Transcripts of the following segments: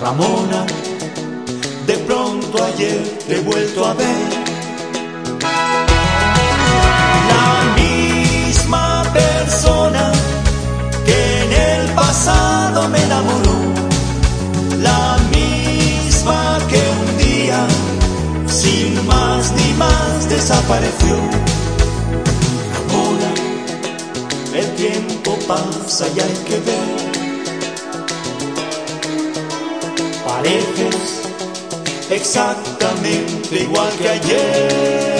Ramona, de pronto ayer te he vuelto a ver. La misma persona que en el pasado me enamoró. La misma que un día, sin más ni más, desapareció. Ramona, el tiempo pasa y hay que ver. Pareces exactamente igual que ayer.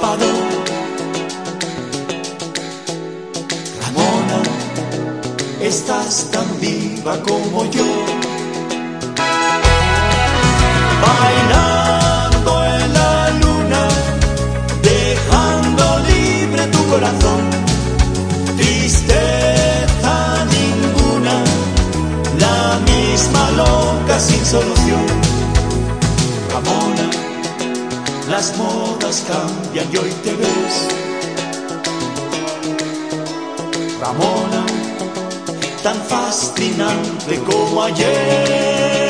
Paró. Ramona, estás tan viva como yo. Bailando en la luna, dejando libre tu corazón. Tristeza ninguna, la misma loca sin solución. Ramona, las modas cambian y hoy te ves. Ramona, tan fascinante como ayer.